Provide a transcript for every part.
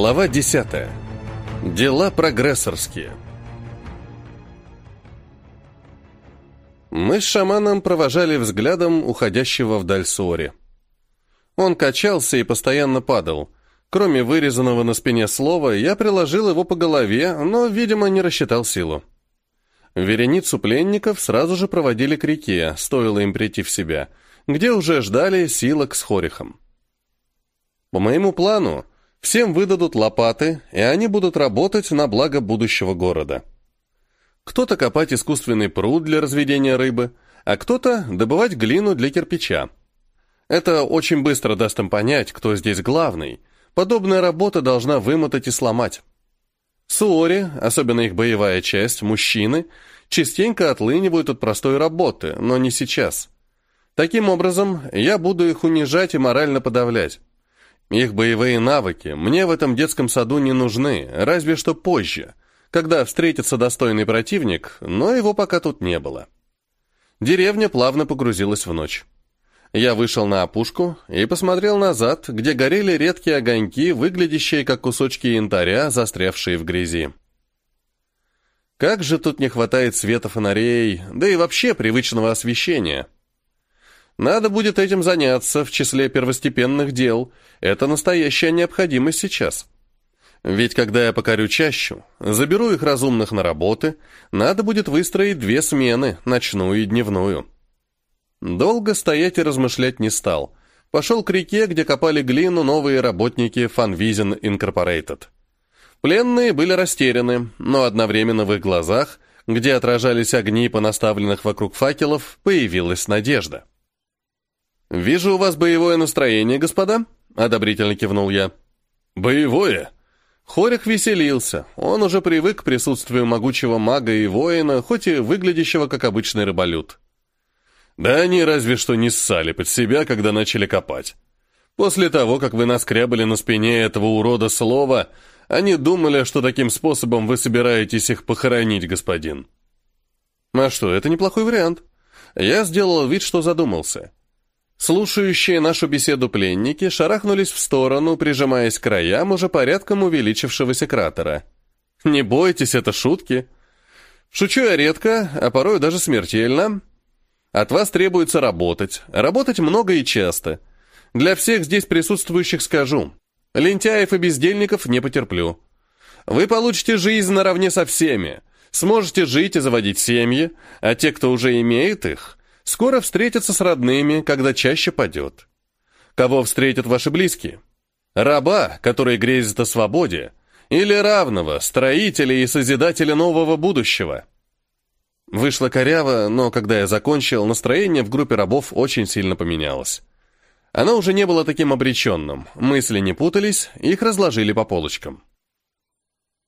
Глава 10. Дела прогрессорские. Мы с шаманом провожали взглядом уходящего вдаль Сори. Он качался и постоянно падал. Кроме вырезанного на спине слова, я приложил его по голове, но, видимо, не рассчитал силу. Вереницу пленников сразу же проводили к реке, стоило им прийти в себя, где уже ждали силок с хорихом. По моему плану, всем выдадут лопаты, и они будут работать на благо будущего города. Кто-то копать искусственный пруд для разведения рыбы, а кто-то добывать глину для кирпича. Это очень быстро даст им понять, кто здесь главный. Подобная работа должна вымотать и сломать. Суори, особенно их боевая часть, мужчины, частенько отлынивают от простой работы, но не сейчас. Таким образом, я буду их унижать и морально подавлять. Их боевые навыки мне в этом детском саду не нужны, разве что позже, когда встретится достойный противник, но его пока тут не было. Деревня плавно погрузилась в ночь. Я вышел на опушку и посмотрел назад, где горели редкие огоньки, выглядящие как кусочки янтаря, застрявшие в грязи. Как же тут не хватает света фонарей, да и вообще привычного освещения. Надо будет этим заняться в числе первостепенных дел. Это настоящая необходимость сейчас. Ведь когда я покорю чащу, заберу их разумных на работы, надо будет выстроить две смены, ночную и дневную. Долго стоять и размышлять не стал. Пошел к реке, где копали глину новые работники Funvision Incorporated. Пленные были растеряны, но одновременно в их глазах, где отражались огни понаставленных вокруг факелов, появилась надежда. «Вижу у вас боевое настроение, господа», — одобрительно кивнул я. «Боевое?» Хорих веселился. Он уже привык к присутствию могучего мага и воина, хоть и выглядящего как обычный рыболюд. Да они разве что не ссали под себя, когда начали копать. После того, как вы наскрябали на спине этого урода слова, они думали, что таким способом вы собираетесь их похоронить, господин. А что, это неплохой вариант. Я сделал вид, что задумался. Слушающие нашу беседу пленники шарахнулись в сторону, прижимаясь к краям уже порядком увеличившегося кратера. Не бойтесь, это шутки. Шучу я редко, а порой даже смертельно, от вас требуется работать. Работать много и часто. Для всех здесь присутствующих скажу. Лентяев и бездельников не потерплю. Вы получите жизнь наравне со всеми. Сможете жить и заводить семьи, а те, кто уже имеет их, скоро встретятся с родными, когда чаще падет. Кого встретят ваши близкие? Раба, который грезит о свободе, или равного, строителя и созидателя нового будущего – Вышло коряво, но когда я закончил, настроение в группе рабов очень сильно поменялось. Оно уже не было таким обреченным, мысли не путались, их разложили по полочкам.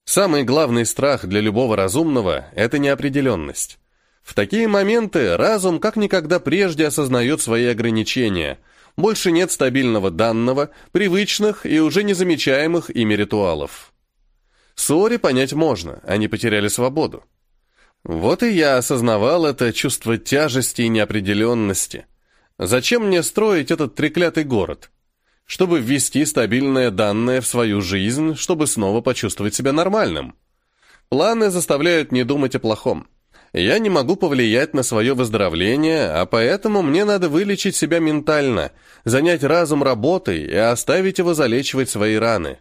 Самый главный страх для любого разумного – это неопределенность. В такие моменты разум как никогда прежде осознает свои ограничения. Больше нет стабильного данного, привычных и уже незамечаемых ими ритуалов. Сори понять можно, они потеряли свободу. Вот и я осознавал это чувство тяжести и неопределенности. Зачем мне строить этот треклятый город? Чтобы ввести стабильное данное в свою жизнь, чтобы снова почувствовать себя нормальным. Планы заставляют не думать о плохом. Я не могу повлиять на свое выздоровление, а поэтому мне надо вылечить себя ментально, занять разум работой и оставить его залечивать свои раны.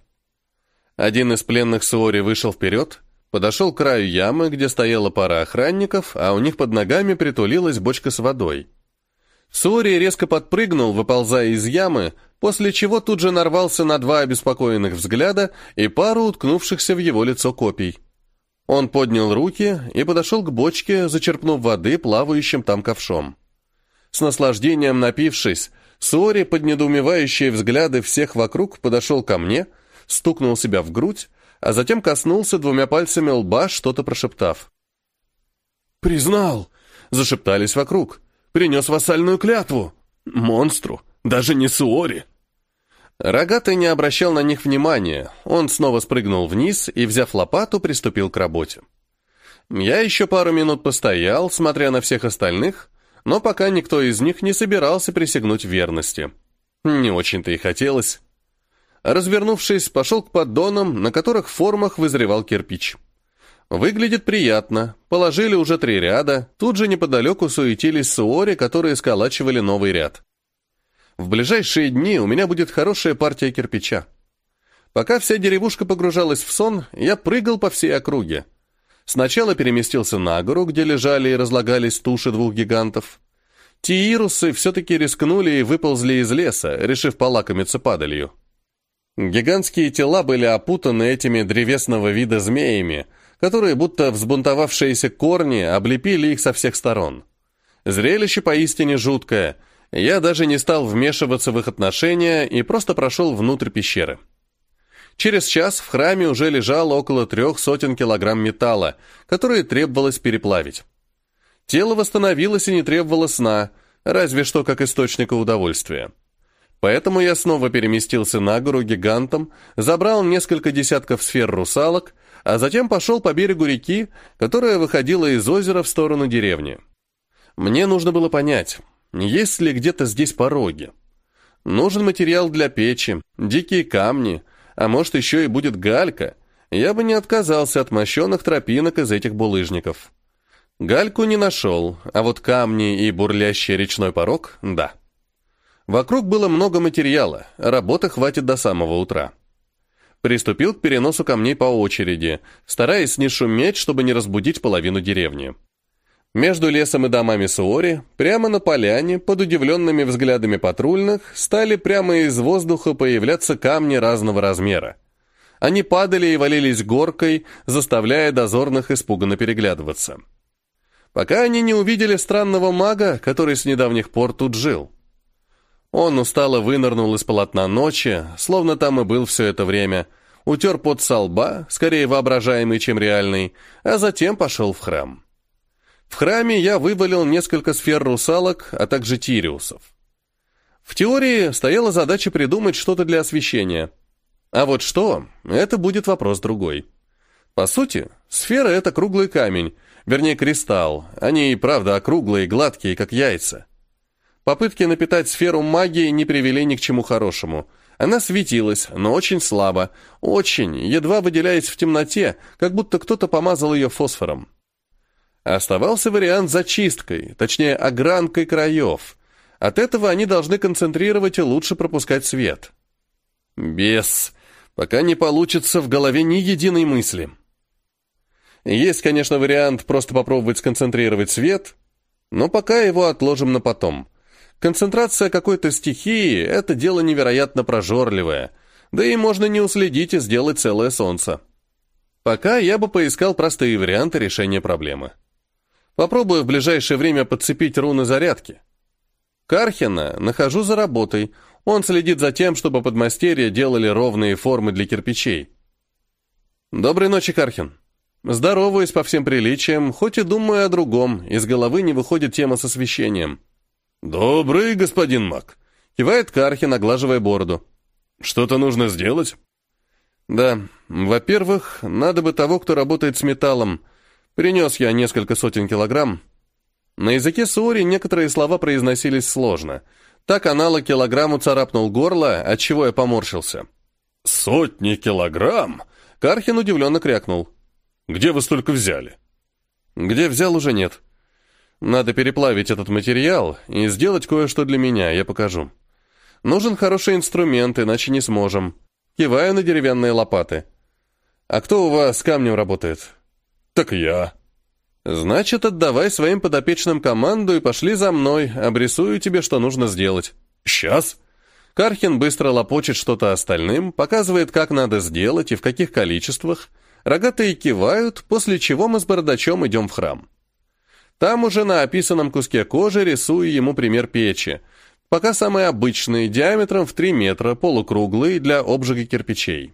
Один из пленных Суори вышел вперед, Подошел к краю ямы, где стояла пара охранников, а у них под ногами притулилась бочка с водой. Сури резко подпрыгнул, выползая из ямы, после чего тут же нарвался на два обеспокоенных взгляда и пару уткнувшихся в его лицо копий. Он поднял руки и подошел к бочке, зачерпнув воды плавающим там ковшом. С наслаждением напившись, Суори под недоумевающие взгляды всех вокруг подошел ко мне, стукнул себя в грудь, а затем коснулся двумя пальцами лба, что-то прошептав. «Признал!» — зашептались вокруг. «Принес вассальную клятву! Монстру! Даже не Суори!» Рогатый не обращал на них внимания. Он снова спрыгнул вниз и, взяв лопату, приступил к работе. Я еще пару минут постоял, смотря на всех остальных, но пока никто из них не собирался присягнуть верности. Не очень-то и хотелось. Развернувшись, пошел к поддонам, на которых в формах вызревал кирпич. Выглядит приятно. Положили уже три ряда. Тут же неподалеку суетились суори, которые сколачивали новый ряд. В ближайшие дни у меня будет хорошая партия кирпича. Пока вся деревушка погружалась в сон, я прыгал по всей округе. Сначала переместился на гору, где лежали и разлагались туши двух гигантов. Тиирусы все-таки рискнули и выползли из леса, решив полакомиться падалью. Гигантские тела были опутаны этими древесного вида змеями, которые, будто взбунтовавшиеся корни, облепили их со всех сторон. Зрелище поистине жуткое. Я даже не стал вмешиваться в их отношения и просто прошел внутрь пещеры. Через час в храме уже лежало около трех сотен килограмм металла, которые требовалось переплавить. Тело восстановилось и не требовало сна, разве что как источника удовольствия. Поэтому я снова переместился на гору гигантом, забрал несколько десятков сфер русалок, а затем пошел по берегу реки, которая выходила из озера в сторону деревни. Мне нужно было понять, есть ли где-то здесь пороги. Нужен материал для печи, дикие камни, а может еще и будет галька. Я бы не отказался от мощенных тропинок из этих булыжников. Гальку не нашел, а вот камни и бурлящий речной порог — да. Вокруг было много материала, работы хватит до самого утра. Приступил к переносу камней по очереди, стараясь не шуметь, чтобы не разбудить половину деревни. Между лесом и домами Суори, прямо на поляне, под удивленными взглядами патрульных, стали прямо из воздуха появляться камни разного размера. Они падали и валились горкой, заставляя дозорных испуганно переглядываться. Пока они не увидели странного мага, который с недавних пор тут жил. Он устало вынырнул из полотна ночи, словно там и был все это время, утер под со лба, скорее воображаемый, чем реальный, а затем пошел в храм. В храме я вывалил несколько сфер русалок, а также тириусов. В теории стояла задача придумать что-то для освещения. А вот что, это будет вопрос другой. По сути, сфера — это круглый камень, вернее кристалл. Они и правда округлые, гладкие, как яйца. Попытки напитать сферу магией не привели ни к чему хорошему. Она светилась, но очень слабо, очень, едва выделяясь в темноте, как будто кто-то помазал ее фосфором. Оставался вариант зачисткой, точнее, огранкой краев. От этого они должны концентрировать и лучше пропускать свет. Без. Пока не получится в голове ни единой мысли. Есть, конечно, вариант просто попробовать сконцентрировать свет, но пока его отложим на потом. Концентрация какой-то стихии – это дело невероятно прожорливое, да и можно не уследить и сделать целое солнце. Пока я бы поискал простые варианты решения проблемы. Попробую в ближайшее время подцепить руны зарядки. Кархина нахожу за работой. Он следит за тем, чтобы подмастерья делали ровные формы для кирпичей. Доброй ночи, Кархин. Здороваюсь по всем приличиям, хоть и думаю о другом, из головы не выходит тема с освещением. «Добрый господин Мак», — кивает Кархин, оглаживая бороду. «Что-то нужно сделать?» «Да. Во-первых, надо бы того, кто работает с металлом, Принес я несколько сотен килограмм. На языке сури некоторые слова произносились сложно. Так аналог килограмму царапнул горло, от чего я поморщился. «Сотни килограмм?» Кархин удивленно крякнул. «Где вы столько взяли?» «Где взял, уже нет. Надо переплавить этот материал и сделать кое-что для меня, я покажу. Нужен хороший инструмент, иначе не сможем. Киваю на деревянные лопаты. А кто у вас с камнем работает?» «Так я». «Значит, отдавай своим подопечным команду и пошли за мной, обрисую тебе, что нужно сделать». «Сейчас?» Кархин быстро лопочет что-то остальным, показывает, как надо сделать и в каких количествах. Рогатые кивают, после чего мы с бородачом идем в храм. Там уже на описанном куске кожи рисую ему пример печи. Пока самый обычный, диаметром в 3 метра, полукруглый, для обжига кирпичей.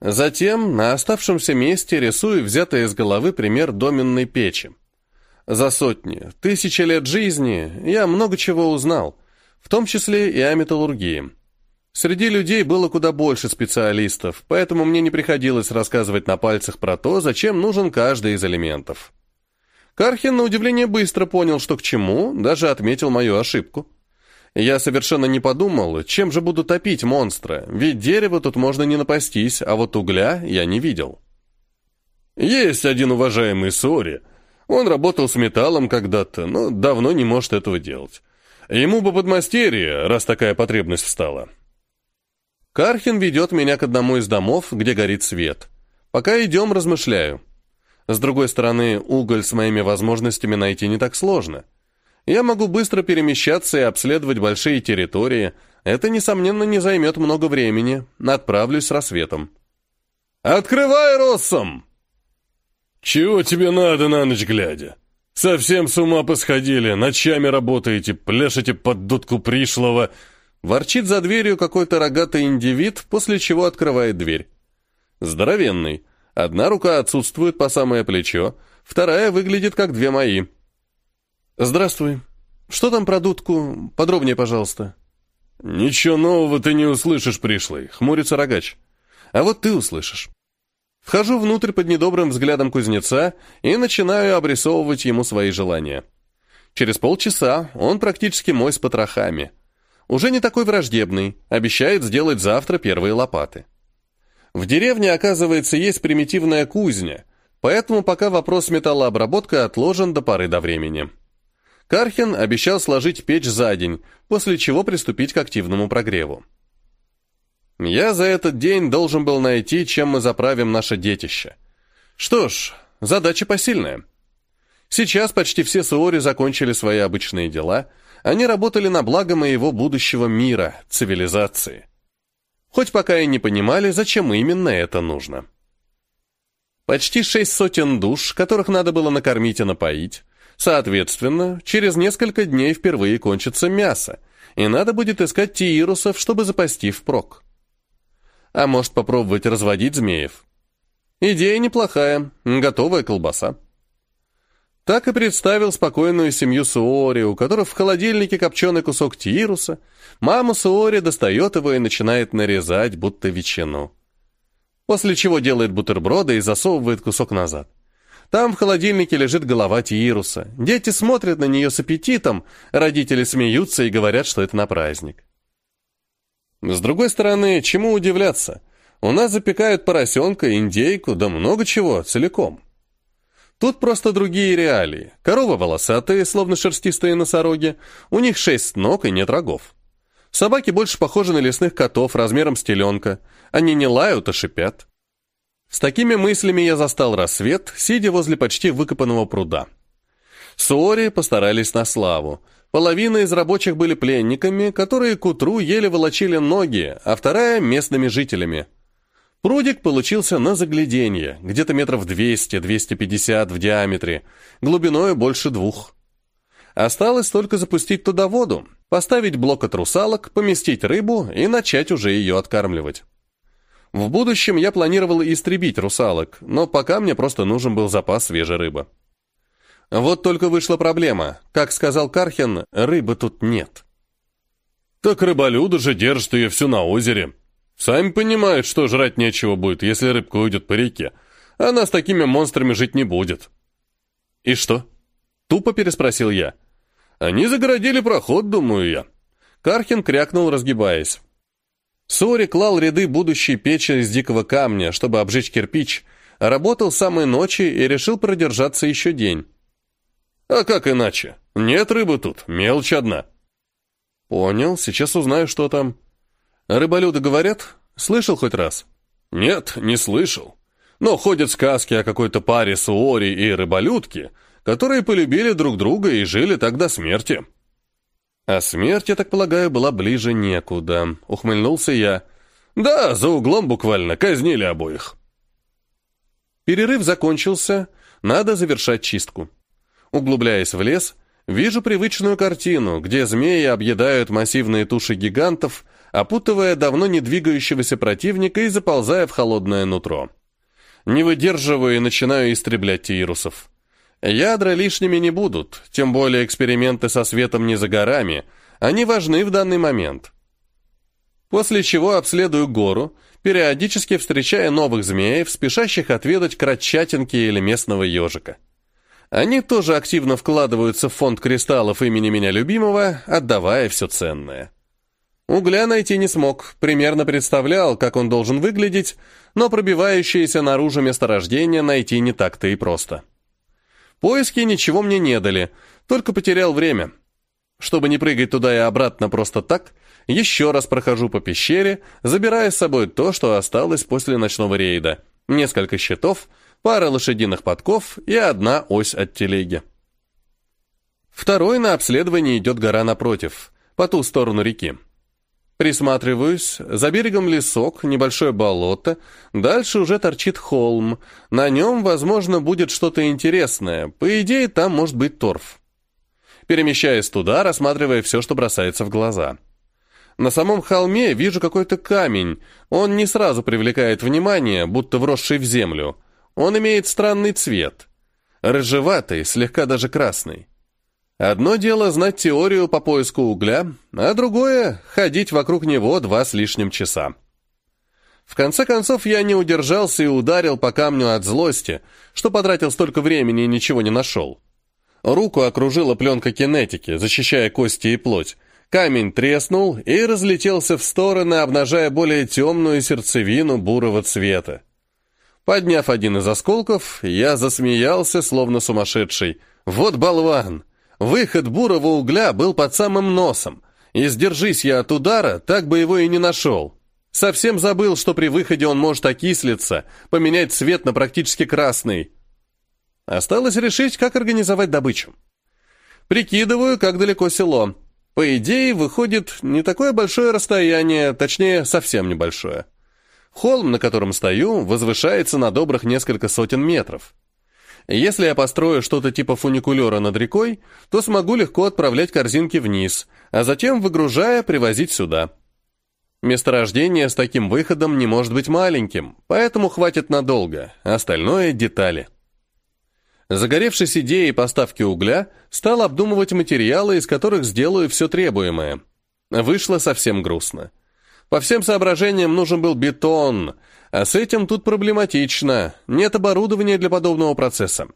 Затем на оставшемся месте рисую взятый из головы пример доменной печи. За сотни, тысячи лет жизни я много чего узнал, в том числе и о металлургии. Среди людей было куда больше специалистов, поэтому мне не приходилось рассказывать на пальцах про то, зачем нужен каждый из элементов. Кархин, на удивление, быстро понял, что к чему, даже отметил мою ошибку. Я совершенно не подумал, чем же буду топить монстра, ведь дерево тут можно не напастись, а вот угля я не видел. Есть один уважаемый Сори. Он работал с металлом когда-то, но давно не может этого делать. Ему бы подмастерье, раз такая потребность встала. Кархин ведет меня к одному из домов, где горит свет. Пока идем, размышляю. С другой стороны, уголь с моими возможностями найти не так сложно. Я могу быстро перемещаться и обследовать большие территории. Это, несомненно, не займет много времени. Отправлюсь с рассветом. «Открывай, Россом!» «Чего тебе надо на ночь глядя? Совсем с ума посходили, ночами работаете, пляшете под дудку пришлого». Ворчит за дверью какой-то рогатый индивид, после чего открывает дверь. Здоровенный. Одна рука отсутствует по самое плечо, вторая выглядит как две мои. «Здравствуй. Что там про дудку? Подробнее, пожалуйста». «Ничего нового ты не услышишь, пришлый», — хмурится рогач. «А вот ты услышишь». Вхожу внутрь под недобрым взглядом кузнеца и начинаю обрисовывать ему свои желания. Через полчаса он практически мой с потрохами. Уже не такой враждебный, обещает сделать завтра первые лопаты. В деревне, оказывается, есть примитивная кузня, поэтому пока вопрос с металлообработкой отложен до поры до времени. Кархин обещал сложить печь за день, после чего приступить к активному прогреву. Я за этот день должен был найти, чем мы заправим наше детище. Что ж, задача посильная. Сейчас почти все суори закончили свои обычные дела, они работали на благо моего будущего мира, цивилизации хоть пока и не понимали, зачем именно это нужно. Почти шесть сотен душ, которых надо было накормить и напоить. Соответственно, через несколько дней впервые кончится мясо, и надо будет искать тиирусов, чтобы запасти впрок. А может попробовать разводить змеев? Идея неплохая, готовая колбаса. Так и представил спокойную семью Суори, у которых в холодильнике копченый кусок тируса. Мама Суори достает его и начинает нарезать, будто ветчину. После чего делает бутерброды и засовывает кусок назад. Там в холодильнике лежит голова тируса. Дети смотрят на нее с аппетитом, родители смеются и говорят, что это на праздник. С другой стороны, чему удивляться? У нас запекают поросенка, индейку, да много чего, целиком. Тут просто другие реалии. Коровы волосатые, словно шерстистые носороги. У них шесть ног и нет рогов. Собаки больше похожи на лесных котов размером с теленка. Они не лают, а шипят. С такими мыслями я застал рассвет, сидя возле почти выкопанного пруда. Суори постарались на славу. Половина из рабочих были пленниками, которые к утру еле волочили ноги, а вторая — местными жителями — Прудик получился на загляденье, где-то метров 200-250 в диаметре, глубиной больше двух. Осталось только запустить туда воду, поставить блок от русалок, поместить рыбу и начать уже ее откармливать. В будущем я планировал истребить русалок, но пока мне просто нужен был запас свежей рыбы. Вот только вышла проблема. Как сказал Кархин, рыбы тут нет. «Так рыболюды же держат ее всю на озере», Сами понимают, что жрать нечего будет, если рыбка уйдет по реке. Она с такими монстрами жить не будет. И что? Тупо переспросил я. Они загородили проход, думаю я. Кархин крякнул, разгибаясь. Сори клал ряды будущей печи из дикого камня, чтобы обжечь кирпич, работал самой ночи и решил продержаться еще день. А как иначе? Нет рыбы тут, мелочь одна. Понял, сейчас узнаю, что там. Рыболюды говорят? Слышал хоть раз? Нет, не слышал. Но ходят сказки о какой-то паре суори и рыболюдки, которые полюбили друг друга и жили до смерти. А смерть, я так полагаю, была ближе некуда. Ухмыльнулся я. Да, за углом буквально казнили обоих. Перерыв закончился, надо завершать чистку. Углубляясь в лес, вижу привычную картину, где змеи объедают массивные туши гигантов, опутывая давно не двигающегося противника и заползая в холодное нутро. Не выдерживаю и начинаю истреблять тирусов. Ядра лишними не будут, тем более эксперименты со светом не за горами, они важны в данный момент. После чего обследую гору, периодически встречая новых змеев, спешащих отведать кратчатинки или местного ежика. Они тоже активно вкладываются в фонд кристаллов имени меня любимого, отдавая все ценное. Угля найти не смог, примерно представлял, как он должен выглядеть, но пробивающееся наружу месторождение найти не так-то и просто. Поиски ничего мне не дали, только потерял время. Чтобы не прыгать туда и обратно просто так, еще раз прохожу по пещере, забирая с собой то, что осталось после ночного рейда. Несколько щитов, пара лошадиных подков и одна ось от телеги. Второй на обследование идет гора напротив, по ту сторону реки. Присматриваюсь, за берегом лесок, небольшое болото, дальше уже торчит холм, на нем, возможно, будет что-то интересное, по идее, там может быть торф. Перемещаясь туда, рассматривая все, что бросается в глаза. На самом холме вижу какой-то камень, он не сразу привлекает внимание, будто вросший в землю. Он имеет странный цвет. Рыжеватый, слегка даже красный. Одно дело знать теорию по поиску угля, а другое — ходить вокруг него два с лишним часа. В конце концов, я не удержался и ударил по камню от злости, что потратил столько времени и ничего не нашел. Руку окружила пленка кинетики, защищая кости и плоть. Камень треснул и разлетелся в стороны, обнажая более темную сердцевину бурого цвета. Подняв один из осколков, я засмеялся, словно сумасшедший. «Вот болван!» Выход бурого угля был под самым носом, и сдержись я от удара, так бы его и не нашел. Совсем забыл, что при выходе он может окислиться, поменять цвет на практически красный. Осталось решить, как организовать добычу. Прикидываю, как далеко село. По идее, выходит не такое большое расстояние, точнее, совсем небольшое. Холм, на котором стою, возвышается на добрых несколько сотен метров. Если я построю что-то типа фуникулера над рекой, то смогу легко отправлять корзинки вниз, а затем, выгружая, привозить сюда. Месторождение с таким выходом не может быть маленьким, поэтому хватит надолго, остальное — детали. Загоревшись идеей поставки угля, стал обдумывать материалы, из которых сделаю все требуемое. Вышло совсем грустно. По всем соображениям нужен был бетон — а с этим тут проблематично, нет оборудования для подобного процесса.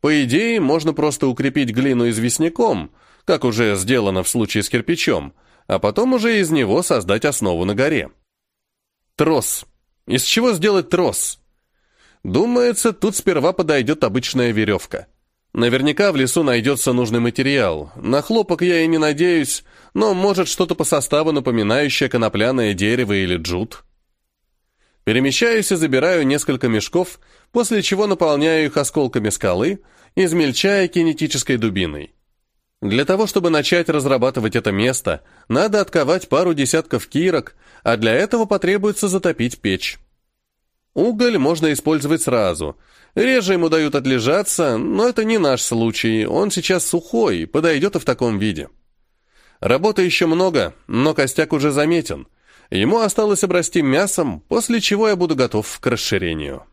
По идее, можно просто укрепить глину известняком, как уже сделано в случае с кирпичом, а потом уже из него создать основу на горе. Трос. Из чего сделать трос? Думается, тут сперва подойдет обычная веревка. Наверняка в лесу найдется нужный материал. На хлопок я и не надеюсь, но может что-то по составу напоминающее конопляное дерево или джут. Перемещаюсь и забираю несколько мешков, после чего наполняю их осколками скалы, измельчая кинетической дубиной. Для того, чтобы начать разрабатывать это место, надо отковать пару десятков кирок, а для этого потребуется затопить печь. Уголь можно использовать сразу. Реже ему дают отлежаться, но это не наш случай, он сейчас сухой, подойдет и в таком виде. Работы еще много, но костяк уже заметен – Ему осталось обрасти мясом, после чего я буду готов к расширению.